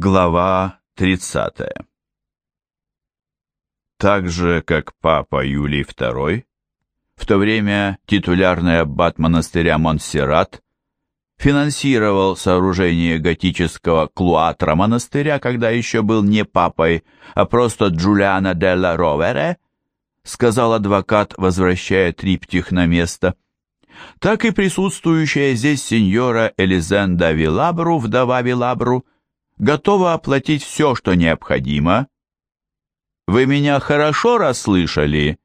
Глава 30 Так же, как папа Юлий II, в то время титулярный аббат монастыря Монсеррат финансировал сооружение готического клуатра монастыря, когда еще был не папой, а просто Джулиано делла Ровере, сказал адвокат, возвращая триптих на место, так и присутствующая здесь сеньора Элизенда Вилабру, вдова Вилабру, готова оплатить все, что необходимо. Вы меня хорошо расслышали?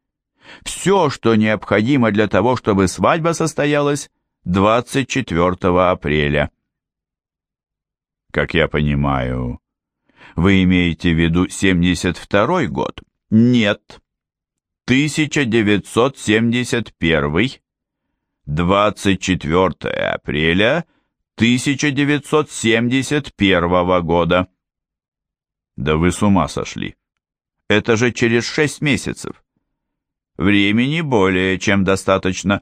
Все, что необходимо для того, чтобы свадьба состоялась 24 апреля. Как я понимаю, вы имеете в виду 72 год? Нет. 1971. 24 апреля 1971 года. Да вы с ума сошли. Это же через шесть месяцев. Времени более чем достаточно.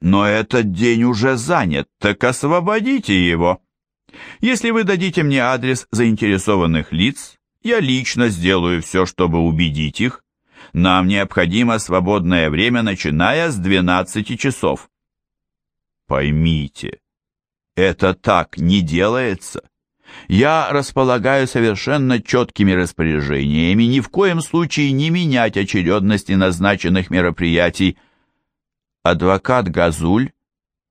Но этот день уже занят, так освободите его. Если вы дадите мне адрес заинтересованных лиц, я лично сделаю все, чтобы убедить их. Нам необходимо свободное время, начиная с 12 часов. Поймите, это так не делается. Я располагаю совершенно четкими распоряжениями ни в коем случае не менять очередности назначенных мероприятий. Адвокат Газуль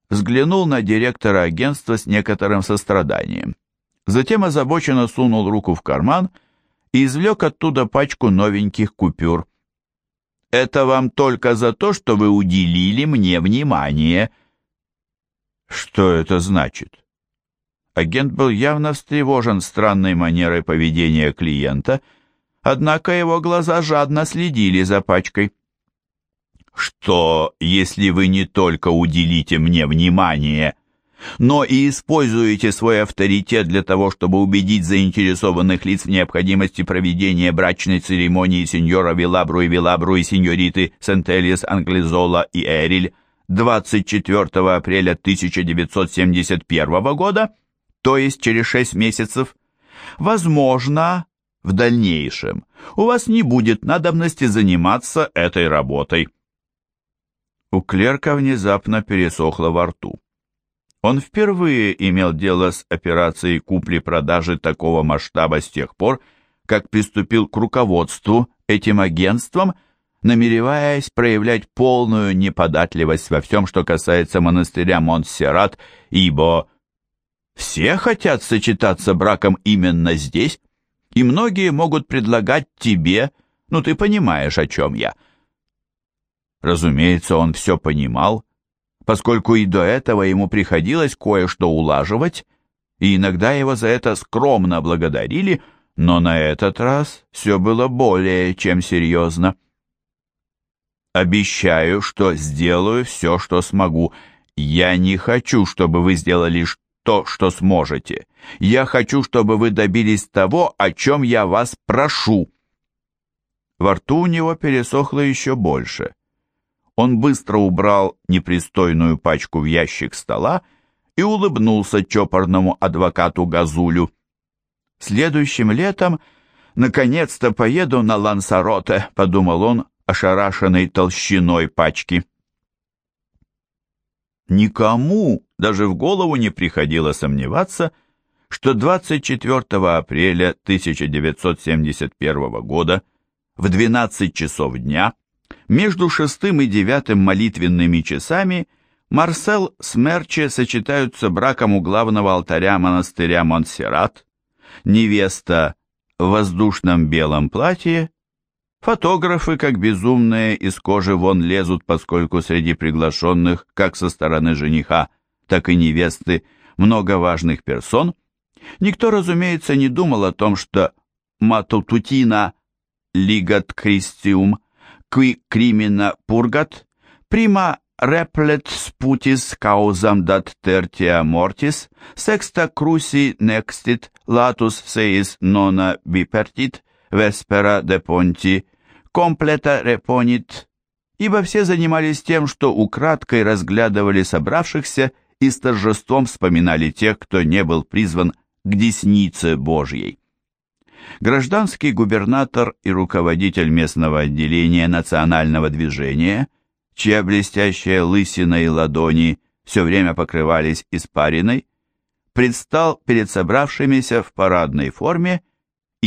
взглянул на директора агентства с некоторым состраданием. Затем озабоченно сунул руку в карман и извлек оттуда пачку новеньких купюр. «Это вам только за то, что вы уделили мне внимание», что это значит? Агент был явно встревожен странной манерой поведения клиента, однако его глаза жадно следили за пачкой. «Что, если вы не только уделите мне внимание, но и используете свой авторитет для того, чтобы убедить заинтересованных лиц в необходимости проведения брачной церемонии сеньора Вилабру и Вилабру и сеньориты Сентелиас Англизола и Эриль, 24 апреля 1971 года, то есть через 6 месяцев, возможно, в дальнейшем у вас не будет надобности заниматься этой работой. У клерка внезапно пересохло во рту. Он впервые имел дело с операцией купли-продажи такого масштаба с тех пор, как приступил к руководству этим агентством – намереваясь проявлять полную неподатливость во всем, что касается монастыря Монсеррат, ибо все хотят сочетаться браком именно здесь, и многие могут предлагать тебе, ну ты понимаешь, о чем я. Разумеется, он все понимал, поскольку и до этого ему приходилось кое-что улаживать, и иногда его за это скромно благодарили, но на этот раз все было более чем серьезно. Обещаю, что сделаю все, что смогу. Я не хочу, чтобы вы сделали то, что сможете. Я хочу, чтобы вы добились того, о чем я вас прошу». Во рту у него пересохло еще больше. Он быстро убрал непристойную пачку в ящик стола и улыбнулся чопорному адвокату Газулю. «Следующим летом наконец-то поеду на Лансароте», — подумал он, ошарашенной толщиной пачки. Никому даже в голову не приходило сомневаться, что 24 апреля 1971 года в 12 часов дня между шестым и девятым молитвенными часами Марсел с сочетаются браком у главного алтаря монастыря Монсеррат, невеста в воздушном белом платье Фотографы, как безумные, из кожи вон лезут, поскольку среди приглашенных, как со стороны жениха, так и невесты, много важных персон. Никто, разумеется, не думал о том, что матутутина лигат кристиум, qui crimina purgat, prima replet sputis causam dat tertia mortis, sexta cruci nextit, latus seis nona bipertit, Веспера де Понти, комплета репонит, ибо все занимались тем, что украдкой разглядывали собравшихся и с торжеством вспоминали тех, кто не был призван к деснице Божьей. Гражданский губернатор и руководитель местного отделения национального движения, чья блестящая лысина и ладони все время покрывались испариной, предстал перед собравшимися в парадной форме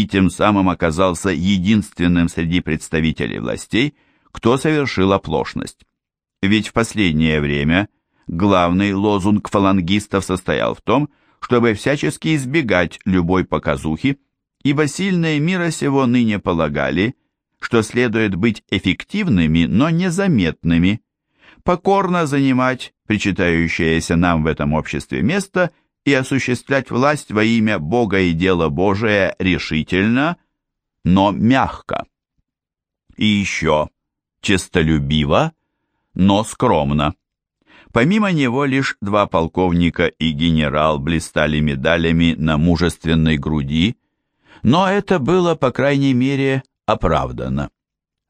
и тем самым оказался единственным среди представителей властей, кто совершил оплошность. Ведь в последнее время главный лозунг фалангистов состоял в том, чтобы всячески избегать любой показухи, ибо сильные мира сего ныне полагали, что следует быть эффективными, но незаметными, покорно занимать причитающееся нам в этом обществе место и осуществлять власть во имя Бога и дела Божие решительно, но мягко. И еще честолюбиво, но скромно. Помимо него лишь два полковника и генерал блистали медалями на мужественной груди, но это было, по крайней мере, оправдано.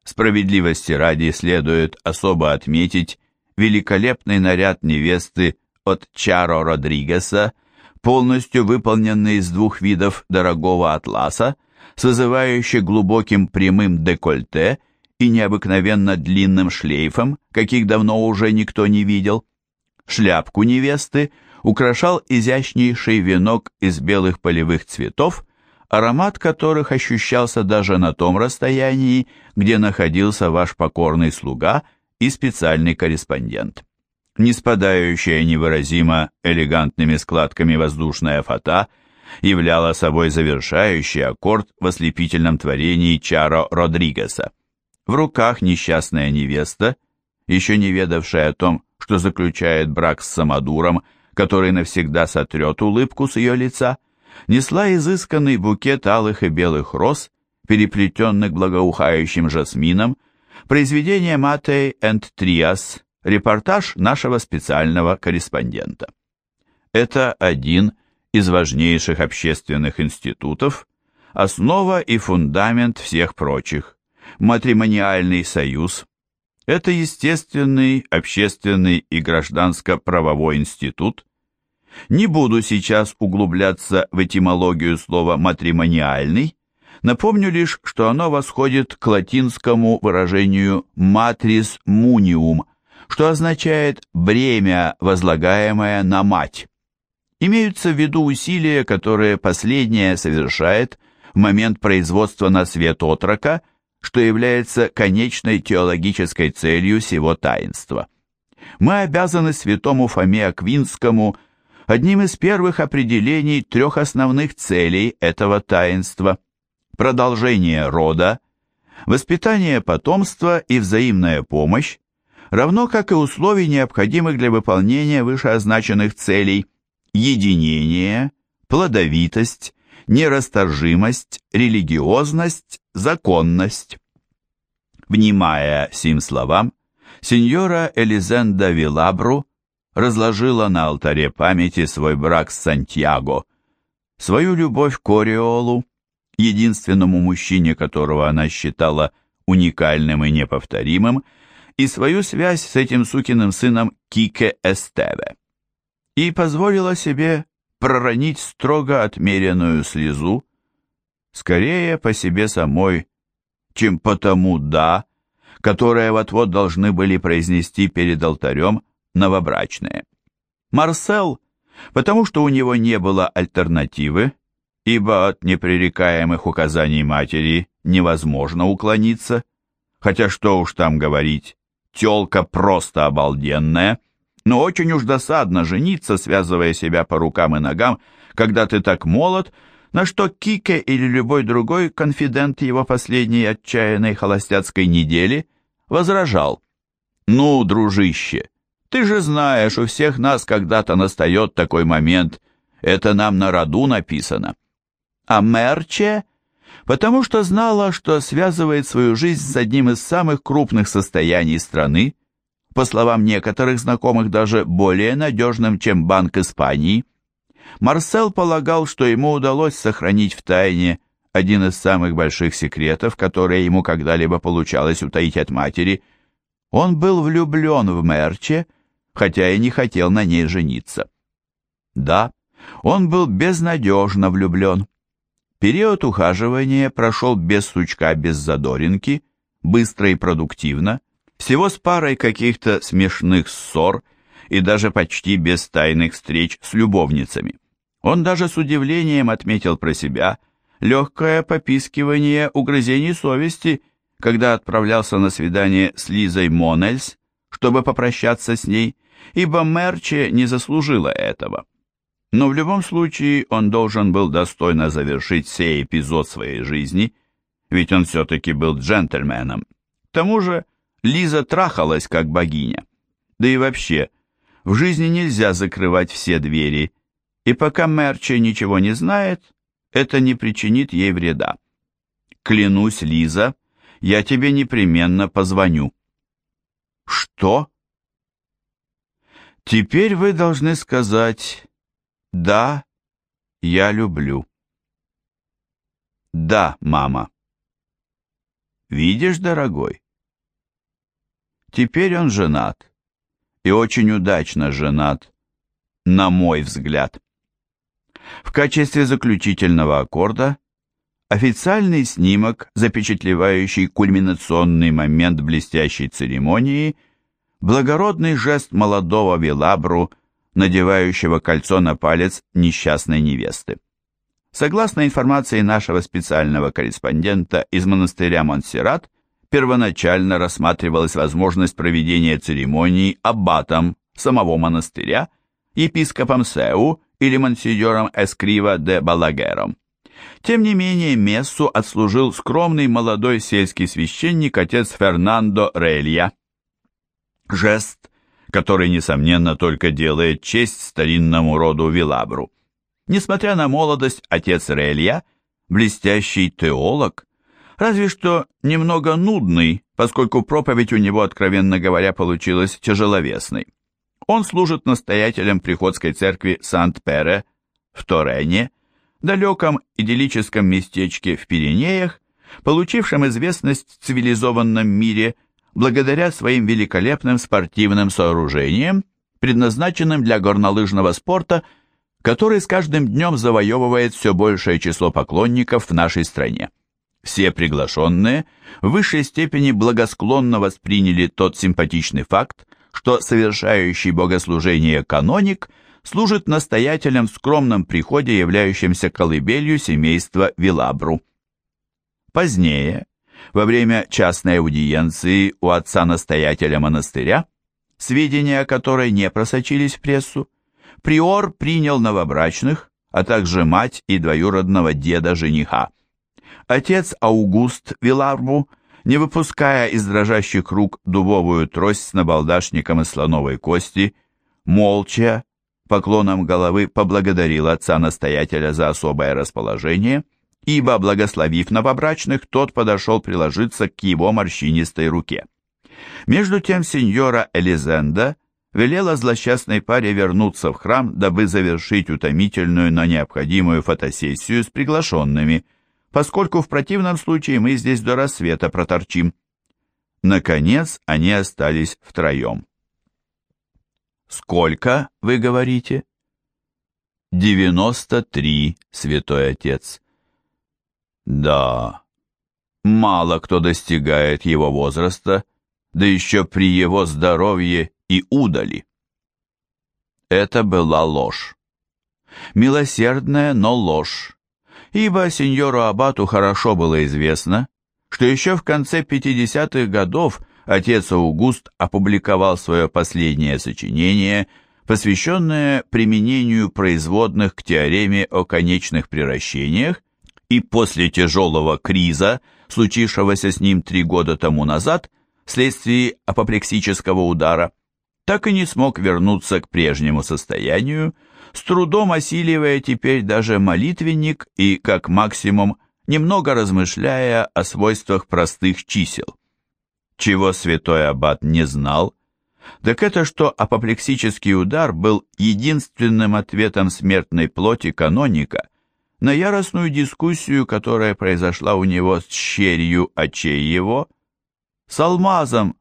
Справедливости ради следует особо отметить великолепный наряд невесты от Чаро Родригеса, полностью выполненный из двух видов дорогого атласа, с вызывающе глубоким прямым декольте и необыкновенно длинным шлейфом, каких давно уже никто не видел. Шляпку невесты украшал изящнейший венок из белых полевых цветов, аромат которых ощущался даже на том расстоянии, где находился ваш покорный слуга и специальный корреспондент не спадающая невыразимо элегантными складками воздушная фата являла собой завершающий аккорд в ослепительном творении Чаро Родригеса. В руках несчастная невеста, еще не ведавшая о том, что заключает брак с самодуром, который навсегда сотрет улыбку с ее лица, несла изысканный букет алых и белых роз, переплетенных благоухающим жасмином, произведение Матей энд Триас Репортаж нашего специального корреспондента. Это один из важнейших общественных институтов, основа и фундамент всех прочих. Матримониальный союз – это естественный, общественный и гражданско-правовой институт. Не буду сейчас углубляться в этимологию слова «матримониальный», Напомню лишь, что оно восходит к латинскому выражению «matris munium», что означает «бремя, возлагаемое на мать». Имеются в виду усилия, которые последняя совершает в момент производства на свет отрока, что является конечной теологической целью сего таинства. Мы обязаны святому Фоме Аквинскому одним из первых определений трех основных целей этого таинства – продолжение рода, воспитание потомства и взаимная помощь, равно как и условий, необходимых для выполнения вышеозначенных целей единение, плодовитость, нерасторжимость, религиозность, законность. Внимая сим словам, сеньора Элизенда Вилабру разложила на алтаре памяти свой брак с Сантьяго, свою любовь к Ориолу, единственному мужчине, которого она считала уникальным и неповторимым, и свою связь с этим сукиным сыном Кике Эстеве. И позволила себе проронить строго отмеренную слезу, скорее по себе самой, чем по тому «да», которое вот-вот должны были произнести перед алтарем новобрачные. Марсел, потому что у него не было альтернативы, ибо от непререкаемых указаний матери невозможно уклониться, хотя что уж там говорить, Тёлка просто обалденная, но очень уж досадно жениться, связывая себя по рукам и ногам, когда ты так молод, на что Кике или любой другой конфидент его последней отчаянной холостяцкой недели возражал. «Ну, дружище, ты же знаешь, у всех нас когда-то настает такой момент, это нам на роду написано». А Мерче потому что знала, что связывает свою жизнь с одним из самых крупных состояний страны, по словам некоторых знакомых, даже более надежным, чем Банк Испании. Марсел полагал, что ему удалось сохранить в тайне один из самых больших секретов, которые ему когда-либо получалось утаить от матери. Он был влюблен в Мерче, хотя и не хотел на ней жениться. Да, Он был безнадежно влюблен. Период ухаживания прошел без сучка, без задоринки, быстро и продуктивно, всего с парой каких-то смешных ссор и даже почти без тайных встреч с любовницами. Он даже с удивлением отметил про себя легкое попискивание угрызений совести, когда отправлялся на свидание с Лизой Монельс, чтобы попрощаться с ней, ибо Мерче не заслужила этого. Но в любом случае он должен был достойно завершить сей эпизод своей жизни, ведь он все-таки был джентльменом. К тому же Лиза трахалась как богиня. Да и вообще, в жизни нельзя закрывать все двери, и пока Мерче ничего не знает, это не причинит ей вреда. Клянусь, Лиза, я тебе непременно позвоню. Что? Теперь вы должны сказать «Да, я люблю». «Да, мама». «Видишь, дорогой?» Теперь он женат, и очень удачно женат, на мой взгляд. В качестве заключительного аккорда официальный снимок, запечатлевающий кульминационный момент блестящей церемонии, благородный жест молодого Вилабру, надевающего кольцо на палец несчастной невесты. Согласно информации нашего специального корреспондента из монастыря Монсеррат, первоначально рассматривалась возможность проведения церемонии аббатом самого монастыря, епископом Сеу или монсеньором Эскрива де Балагером. Тем не менее, мессу отслужил скромный молодой сельский священник отец Фернандо Релья. Жест, который, несомненно, только делает честь старинному роду Вилабру. Несмотря на молодость, отец Релья – блестящий теолог, разве что немного нудный, поскольку проповедь у него, откровенно говоря, получилась тяжеловесной. Он служит настоятелем приходской церкви Сант-Пере в Торене, далеком идиллическом местечке в Пиренеях, получившем известность в цивилизованном мире благодаря своим великолепным спортивным сооружениям, предназначенным для горнолыжного спорта, который с каждым днем завоевывает все большее число поклонников в нашей стране. Все приглашенные в высшей степени благосклонно восприняли тот симпатичный факт, что совершающий богослужение каноник служит настоятелем в скромном приходе, являющемся колыбелью семейства Вилабру. Позднее, во время частной аудиенции у отца-настоятеля монастыря, сведения о которой не просочились в прессу, приор принял новобрачных, а также мать и двоюродного деда жениха. Отец Аугуст Виларбу, не выпуская из дрожащих рук дубовую трость с набалдашником из слоновой кости, молча, поклоном головы поблагодарил отца-настоятеля за особое расположение, ибо, благословив новобрачных, тот подошел приложиться к его морщинистой руке. Между тем сеньора Элизенда велела злосчастной паре вернуться в храм, дабы завершить утомительную, но необходимую фотосессию с приглашенными – поскольку в противном случае мы здесь до рассвета проторчим. Наконец они остались втроем. «Сколько, вы говорите?» «Девяносто три, святой отец». «Да, мало кто достигает его возраста, да еще при его здоровье и удали». Это была ложь. Милосердная, но ложь ибо сеньору Абату хорошо было известно, что еще в конце 50-х годов отец Аугуст опубликовал свое последнее сочинение, посвященное применению производных к теореме о конечных приращениях, и после тяжелого криза, случившегося с ним три года тому назад, вследствие апоплексического удара, так и не смог вернуться к прежнему состоянию, с трудом осиливая теперь даже молитвенник и, как максимум, немного размышляя о свойствах простых чисел. Чего святой аббат не знал, так это что апоплексический удар был единственным ответом смертной плоти каноника на яростную дискуссию, которая произошла у него с щерью очей его, с алмазом,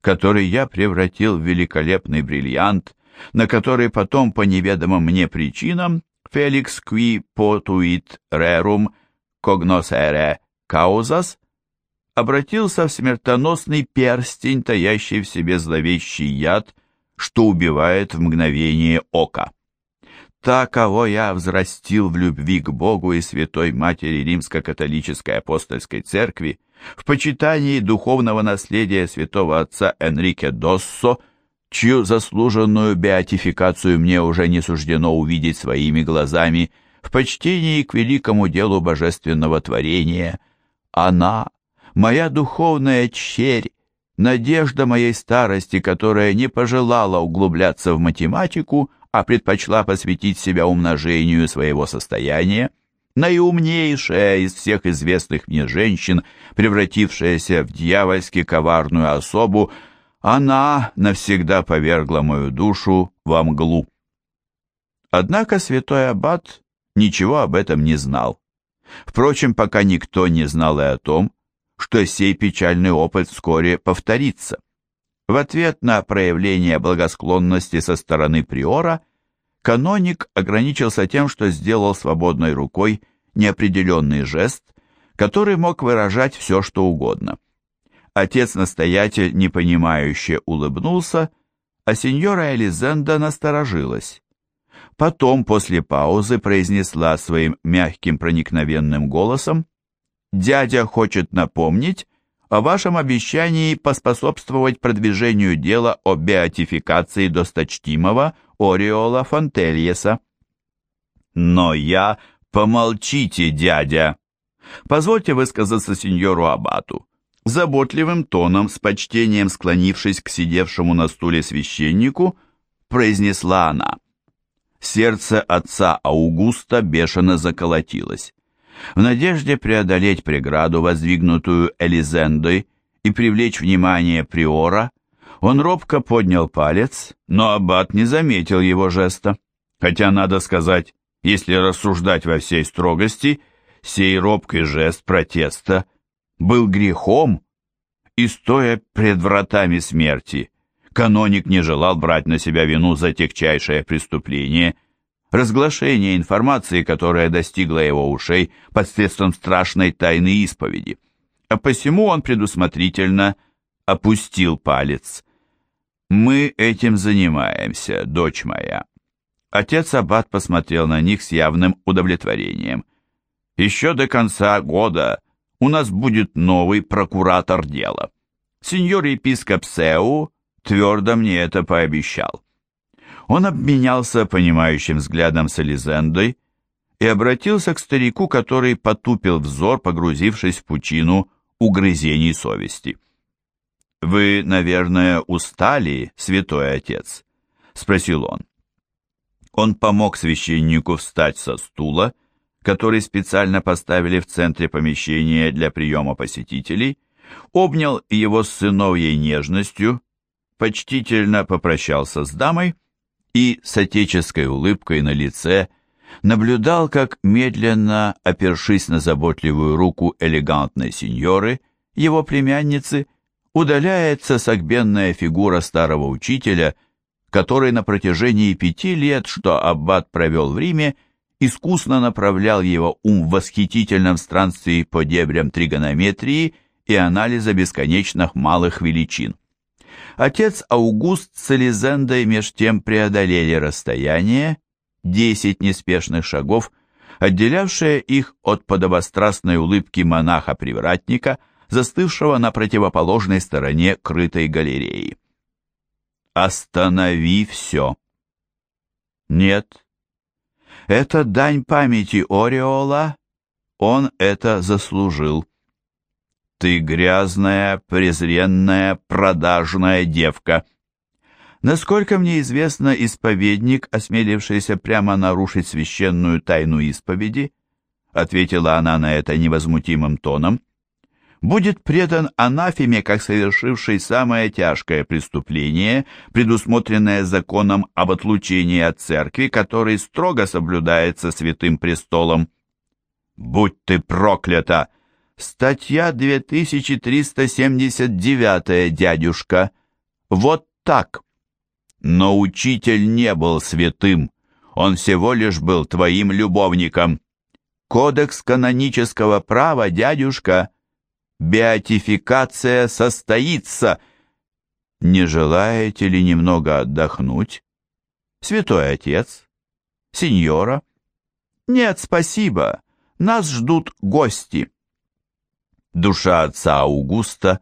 который я превратил в великолепный бриллиант, на который потом по неведомым мне причинам Феликс qui potuit rerum cognoscere causas обратился в смертоносный перстень, таящий в себе зловещий яд, что убивает в мгновение ока. Та, кого я взрастил в любви к Богу и Святой Матери Римско-католической апостольской церкви, в почитании духовного наследия святого отца Энрике Доссо, чью заслуженную беатификацию мне уже не суждено увидеть своими глазами, в почтении к великому делу божественного творения, она, моя духовная черь, надежда моей старости, которая не пожелала углубляться в математику, а предпочла посвятить себя умножению своего состояния, наиумнейшая из всех известных мне женщин, превратившаяся в дьявольски коварную особу, она навсегда повергла мою душу во мглу. Однако святой аббат ничего об этом не знал. Впрочем, пока никто не знал и о том, что сей печальный опыт вскоре повторится. В ответ на проявление благосклонности со стороны приора, каноник ограничился тем, что сделал свободной рукой неопределенный жест, который мог выражать все, что угодно. Отец-настоятель непонимающе улыбнулся, а сеньора Элизенда насторожилась. Потом, после паузы, произнесла своим мягким проникновенным голосом, «Дядя хочет напомнить о вашем обещании поспособствовать продвижению дела о беатификации досточтимого Ореола Фонтельеса». «Но я...» «Помолчите, дядя!» «Позвольте высказаться сеньору Абату». Заботливым тоном, с почтением склонившись к сидевшему на стуле священнику, произнесла она. Сердце отца Аугуста бешено заколотилось. В надежде преодолеть преграду, воздвигнутую Элизендой, и привлечь внимание приора, он робко поднял палец, но аббат не заметил его жеста. Хотя, надо сказать, если рассуждать во всей строгости, сей робкий жест протеста был грехом, и, стоя пред вратами смерти, каноник не желал брать на себя вину за тягчайшее преступление – разглашение информации, которая достигла его ушей посредством страшной тайны исповеди. А посему он предусмотрительно опустил палец. «Мы этим занимаемся, дочь моя». Отец Аббат посмотрел на них с явным удовлетворением. «Еще до конца года у нас будет новый прокуратор дела. Сеньор-епископ Сеу твердо мне это пообещал. Он обменялся понимающим взглядом с Элизендой и обратился к старику, который потупил взор, погрузившись в пучину угрызений совести. «Вы, наверное, устали, святой отец?» — спросил он. Он помог священнику встать со стула, который специально поставили в центре помещения для приема посетителей, обнял его с сыновьей нежностью, почтительно попрощался с дамой и с отеческой улыбкой на лице наблюдал, как медленно, опершись на заботливую руку элегантной сеньоры, его племянницы, удаляется согбенная фигура старого учителя, который на протяжении пяти лет, что аббат провел в Риме, искусно направлял его ум в восхитительном странстве по дебрям тригонометрии и анализа бесконечных малых величин. Отец Аугуст с Элизендой меж тем преодолели расстояние, десять неспешных шагов, отделявшее их от подобострастной улыбки монаха-привратника, застывшего на противоположной стороне крытой галереи. «Останови все!» «Нет, это дань памяти Ореола, он это заслужил». Ты грязная, презренная, продажная девка. Насколько мне известно, исповедник, осмелившийся прямо нарушить священную тайну исповеди, ответила она на это невозмутимым тоном, будет предан анафеме как совершивший самое тяжкое преступление, предусмотренное законом об отлучении от церкви, который строго соблюдается святым престолом. «Будь ты проклята!» Статья 2379, дядюшка. Вот так. Но учитель не был святым, он всего лишь был твоим любовником. Кодекс канонического права, дядюшка, беатификация состоится. Не желаете ли немного отдохнуть? Святой отец? Сеньора? Нет, спасибо, нас ждут гости. Душа отца Аугуста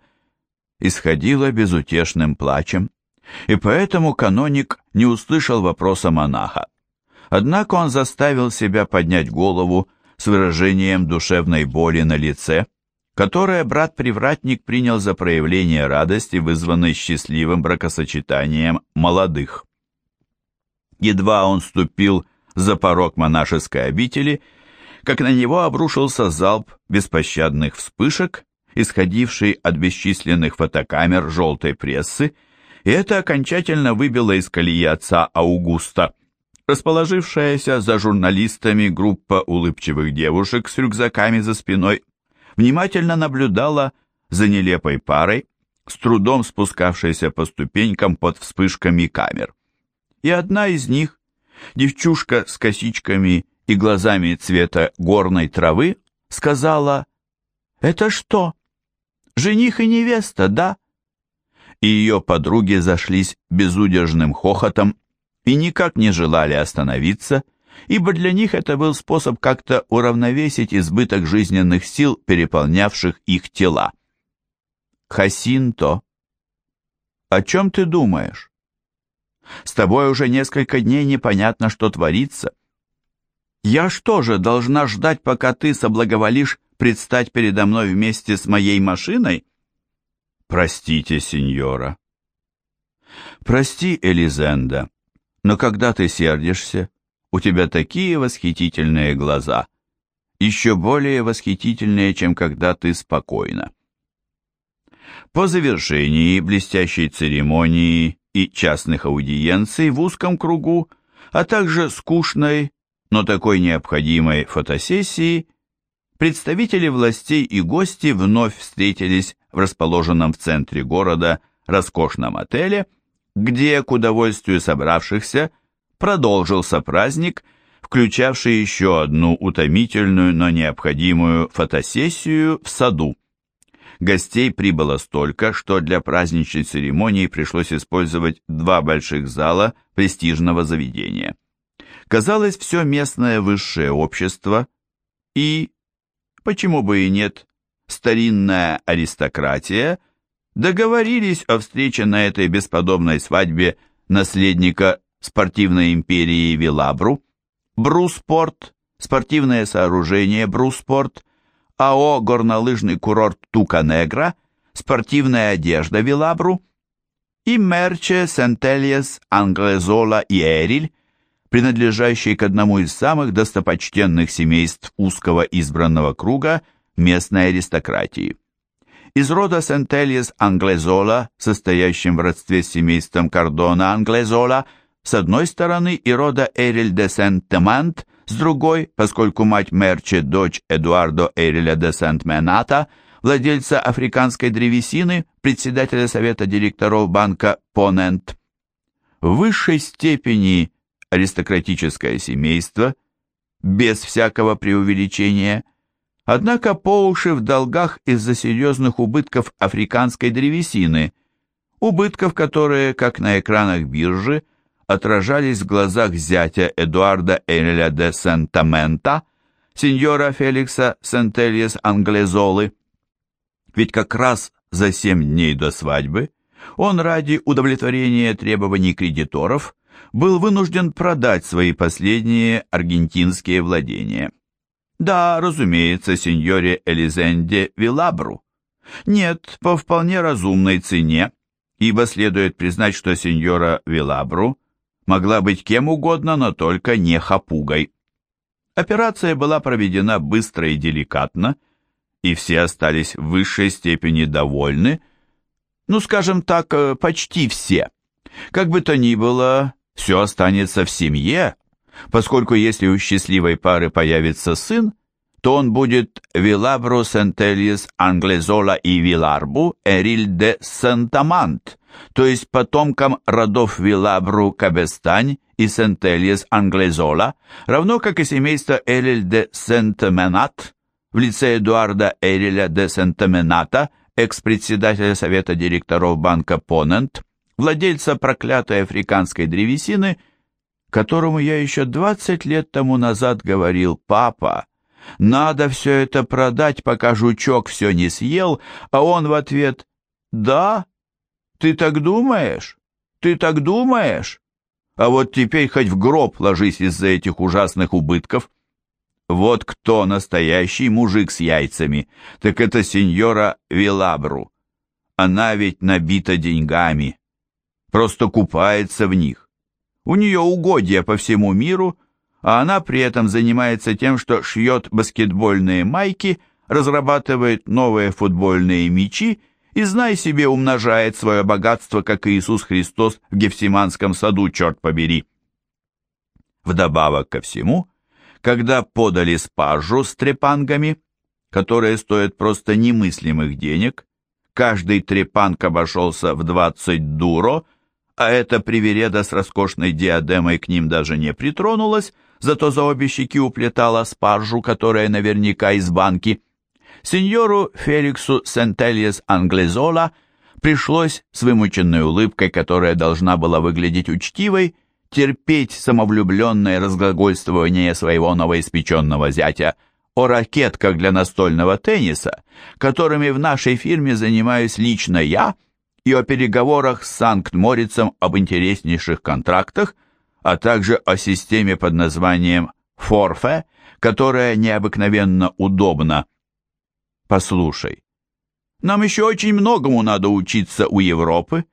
исходила безутешным плачем, и поэтому каноник не услышал вопроса монаха. Однако он заставил себя поднять голову с выражением душевной боли на лице, которое брат-привратник принял за проявление радости, вызванной счастливым бракосочетанием молодых. Едва он ступил за порог монашеской обители, как на него обрушился залп беспощадных вспышек, исходивший от бесчисленных фотокамер желтой прессы, и это окончательно выбило из колеи отца Аугуста. Расположившаяся за журналистами группа улыбчивых девушек с рюкзаками за спиной внимательно наблюдала за нелепой парой, с трудом спускавшейся по ступенькам под вспышками камер. И одна из них, девчушка с косичками и глазами цвета горной травы, сказала «Это что, жених и невеста, да?» И ее подруги зашлись безудержным хохотом и никак не желали остановиться, ибо для них это был способ как-то уравновесить избыток жизненных сил, переполнявших их тела. «Хасинто, о чем ты думаешь? С тобой уже несколько дней непонятно, что творится». Я что же, должна ждать, пока ты соблаговолишь предстать передо мной вместе с моей машиной? Простите, сеньора. Прости, Элизенда, но когда ты сердишься, у тебя такие восхитительные глаза, еще более восхитительные, чем когда ты спокойна. По завершении блестящей церемонии и частных аудиенций в узком кругу, а также скучной, но такой необходимой фотосессии представители властей и гости вновь встретились в расположенном в центре города роскошном отеле, где, к удовольствию собравшихся, продолжился праздник, включавший еще одну утомительную, но необходимую фотосессию в саду. Гостей прибыло столько, что для праздничной церемонии пришлось использовать два больших зала престижного заведения. Казалось, все местное высшее общество и, почему бы и нет, старинная аристократия договорились о встрече на этой бесподобной свадьбе наследника спортивной империи Вилабру, Бруспорт, спортивное сооружение Бруспорт, АО «Горнолыжный курорт Тука-Негра», спортивная одежда Вилабру и Мерче, Сентельес, Англезола и Эриль, принадлежащей к одному из самых достопочтенных семейств узкого избранного круга местной аристократии. Из рода Сентельес Англезола, состоящим в родстве с семейством Кардона Англезола, с одной стороны, и рода Эриль де Сент-Темант, с другой, поскольку мать Мерче, дочь Эдуардо Эриля де Сент-Мената, владельца африканской древесины, председателя совета директоров банка Понент. В высшей степени аристократическое семейство, без всякого преувеличения, однако по уши в долгах из-за серьезных убытков африканской древесины, убытков, которые, как на экранах биржи, отражались в глазах зятя Эдуарда Эля де Сентамента, сеньора Феликса Сентельес Англезолы. Ведь как раз за семь дней до свадьбы он ради удовлетворения требований кредиторов был вынужден продать свои последние аргентинские владения. Да, разумеется, сеньоре Элизенде Вилабру. Нет, по вполне разумной цене, ибо следует признать, что сеньора Вилабру могла быть кем угодно, но только не хапугой. Операция была проведена быстро и деликатно, и все остались в высшей степени довольны, ну, скажем так, э, почти все. Как бы то ни было, все останется в семье, поскольку если у счастливой пары появится сын, он будет Вилабру Сентельес Англезола и Виларбу Эриль де Сантамант, то есть потомкам родов Вилабру Кабестань и Сентельес Англезола, равно как и семейство Эриль де Сентменат в лице Эдуарда Эриля де Сентмената, экс-председателя Совета директоров банка Понент, владельца проклятой африканской древесины, которому я еще 20 лет тому назад говорил «Папа, надо все это продать, пока жучок все не съел», а он в ответ «Да? Ты так думаешь? Ты так думаешь? А вот теперь хоть в гроб ложись из-за этих ужасных убытков». Вот кто настоящий мужик с яйцами, так это сеньора Вилабру. Она ведь набита деньгами, просто купается в них. У нее угодья по всему миру, а она при этом занимается тем, что шьет баскетбольные майки, разрабатывает новые футбольные мячи и, знай себе, умножает свое богатство, как Иисус Христос в Гефсиманском саду, черт побери. Вдобавок ко всему, когда подали спаржу с трепангами, которые стоят просто немыслимых денег, каждый трепанг обошелся в 20 дуро, а эта привереда с роскошной диадемой к ним даже не притронулась, зато за обе щеки уплетала спаржу, которая наверняка из банки. Сеньору Феликсу Сентельес Англезола пришлось с вымученной улыбкой, которая должна была выглядеть учтивой, терпеть самовлюбленное разглагольствование своего новоиспеченного зятя о ракетках для настольного тенниса, которыми в нашей фирме занимаюсь лично я, и о переговорах с Санкт-Морицем об интереснейших контрактах, а также о системе под названием «Форфе», которая необыкновенно удобна. Послушай, нам еще очень многому надо учиться у Европы,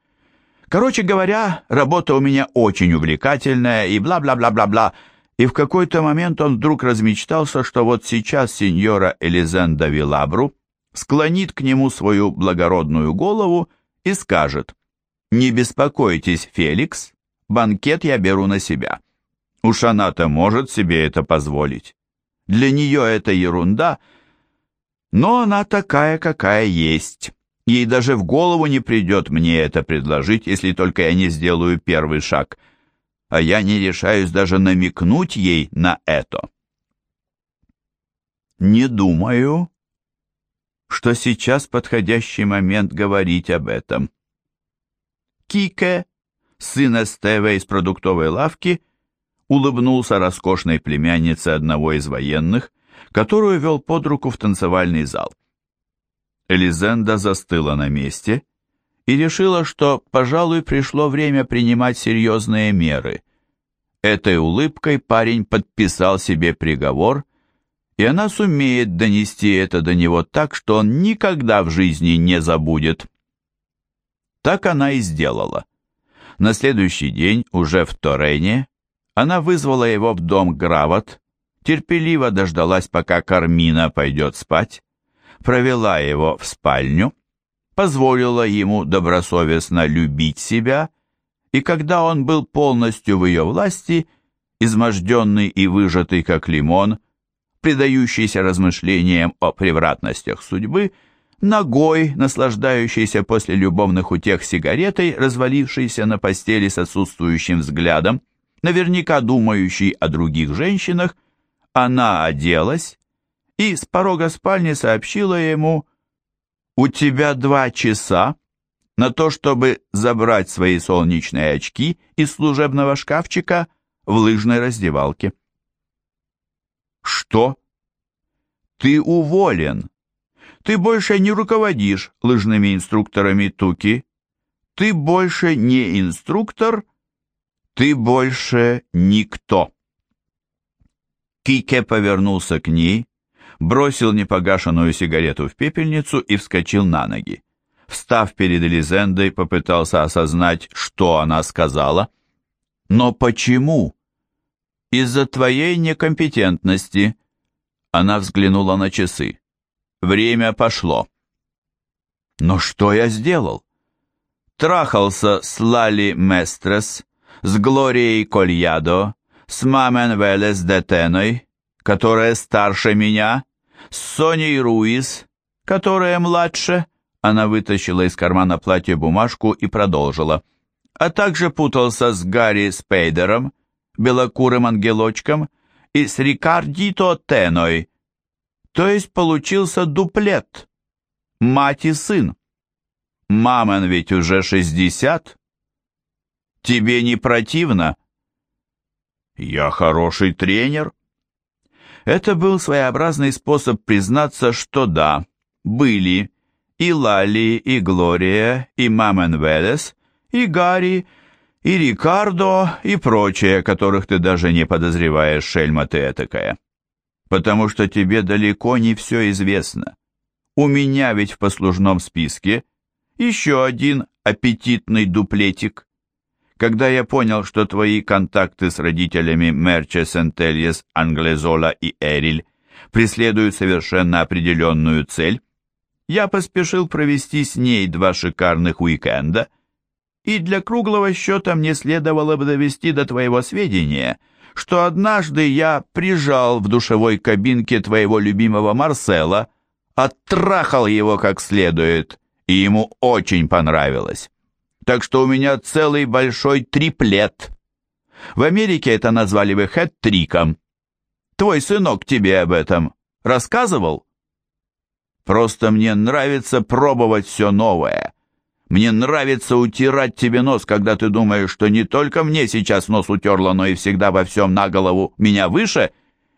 Короче говоря, работа у меня очень увлекательная и бла-бла-бла-бла-бла. И в какой-то момент он вдруг размечтался, что вот сейчас сеньора Элизенда Вилабру склонит к нему свою благородную голову и скажет «Не беспокойтесь, Феликс, банкет я беру на себя». Уж она-то может себе это позволить. Для нее это ерунда, но она такая, какая есть. Ей даже в голову не придет мне это предложить, если только я не сделаю первый шаг, а я не решаюсь даже намекнуть ей на это. Не думаю, что сейчас подходящий момент говорить об этом. Кике, сын Эстеве из продуктовой лавки, улыбнулся роскошной племяннице одного из военных, которую вел под руку в танцевальный зал. Элизенда застыла на месте и решила, что, пожалуй, пришло время принимать серьезные меры. Этой улыбкой парень подписал себе приговор, и она сумеет донести это до него так, что он никогда в жизни не забудет. Так она и сделала. На следующий день, уже в Торене, она вызвала его в дом Гравот, терпеливо дождалась, пока Кармина пойдет спать, провела его в спальню, позволила ему добросовестно любить себя, и когда он был полностью в ее власти, изможденный и выжатый как лимон, предающийся размышлениям о превратностях судьбы, ногой, наслаждающийся после любовных утех сигаретой, развалившийся на постели с отсутствующим взглядом, наверняка думающий о других женщинах, она оделась, и с порога спальни сообщила ему «У тебя два часа на то, чтобы забрать свои солнечные очки из служебного шкафчика в лыжной раздевалке». «Что? Ты уволен. Ты больше не руководишь лыжными инструкторами Туки. Ты больше не инструктор, ты больше никто». Кике повернулся к ней, бросил непогашенную сигарету в пепельницу и вскочил на ноги. Встав перед Элизендой, попытался осознать, что она сказала. «Но почему?» «Из-за твоей некомпетентности». Она взглянула на часы. «Время пошло». «Но что я сделал?» Трахался с Лали Местрес, с Глорией Кольядо, с Мамен Велес Детеной, которая старше меня, С Соней Руис, которая младше, она вытащила из кармана платья бумажку и продолжила. А также путался с Гарри Спейдером, белокурым ангелочком, и с Рикардито Теной. То есть получился дуплет. Мать и сын. Мамон ведь уже шестьдесят. Тебе не противно? Я хороший тренер. Это был своеобразный способ признаться, что да, были и Лали, и Глория, и Мамен Велес, и Гарри, и Рикардо, и прочие, которых ты даже не подозреваешь, шельма ты этакая. Потому что тебе далеко не все известно. У меня ведь в послужном списке еще один аппетитный дуплетик. Когда я понял, что твои контакты с родителями Мерче Сентельес, Англезола и Эриль преследуют совершенно определенную цель, я поспешил провести с ней два шикарных уикенда, и для круглого счета мне следовало бы довести до твоего сведения, что однажды я прижал в душевой кабинке твоего любимого Марсела, оттрахал его как следует, и ему очень понравилось. Так что у меня целый большой триплет. В Америке это назвали бы хэт-триком. Твой сынок тебе об этом рассказывал? Просто мне нравится пробовать все новое. Мне нравится утирать тебе нос, когда ты думаешь, что не только мне сейчас нос утерла, но и всегда во всем на голову меня выше.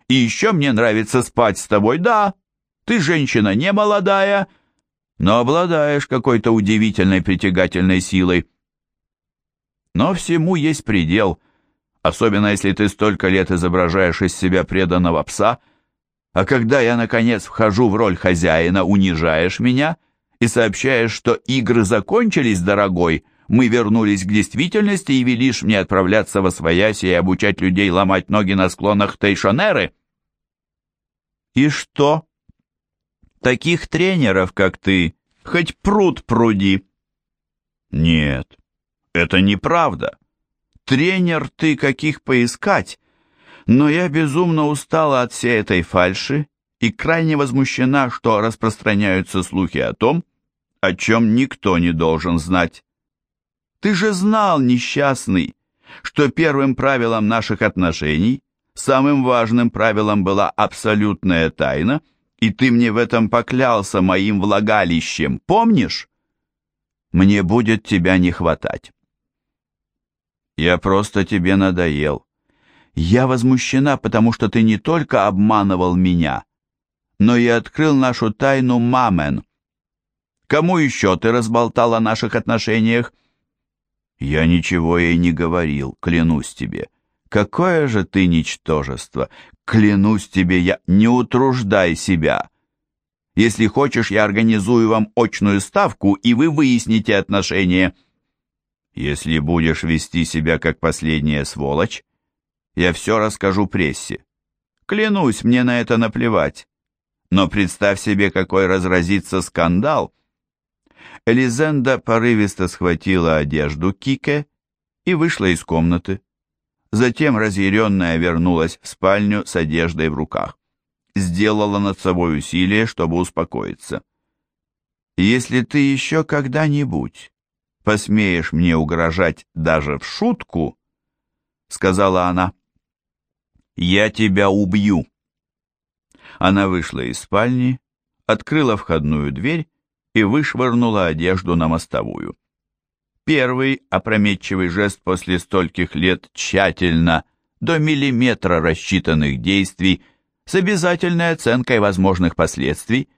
И еще мне нравится спать с тобой, да. Ты женщина не молодая, но обладаешь какой-то удивительной притягательной силой. Но всему есть предел, особенно если ты столько лет изображаешь из себя преданного пса — а когда я, наконец, вхожу в роль хозяина, унижаешь меня и сообщаешь, что игры закончились, дорогой, мы вернулись к действительности и велишь мне отправляться во свояси и обучать людей ломать ноги на склонах Тейшонеры. И что? Таких тренеров, как ты, хоть пруд пруди. Нет, это неправда. Тренер ты каких поискать, но я безумно устала от всей этой фальши и крайне возмущена, что распространяются слухи о том, о чем никто не должен знать. Ты же знал, несчастный, что первым правилом наших отношений, самым важным правилом была абсолютная тайна, и ты мне в этом поклялся моим влагалищем, помнишь? Мне будет тебя не хватать. Я просто тебе надоел. Я возмущена, потому что ты не только обманывал меня, но и открыл нашу тайну Мамен. Кому еще ты разболтал о наших отношениях? Я ничего ей не говорил, клянусь тебе. Какое же ты ничтожество! Клянусь тебе, я... Не утруждай себя. Если хочешь, я организую вам очную ставку, и вы выясните отношения. Если будешь вести себя как последняя сволочь, я все расскажу прессе. Клянусь, мне на это наплевать. Но представь себе, какой разразится скандал. Элизенда порывисто схватила одежду Кике и вышла из комнаты. Затем разъяренная вернулась в спальню с одеждой в руках. Сделала над собой усилие, чтобы успокоиться. «Если ты еще когда-нибудь посмеешь мне угрожать даже в шутку», — сказала она, — «Я тебя убью!» Она вышла из спальни, открыла входную дверь и вышвырнула одежду на мостовую. Первый опрометчивый жест после стольких лет тщательно, до миллиметра рассчитанных действий, с обязательной оценкой возможных последствий.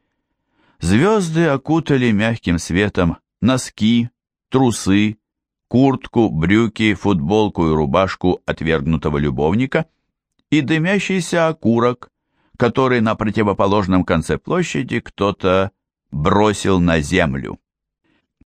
Звезды окутали мягким светом носки, трусы, куртку, брюки, футболку и рубашку отвергнутого любовника — и дымящийся окурок, который на противоположном конце площади кто-то бросил на землю.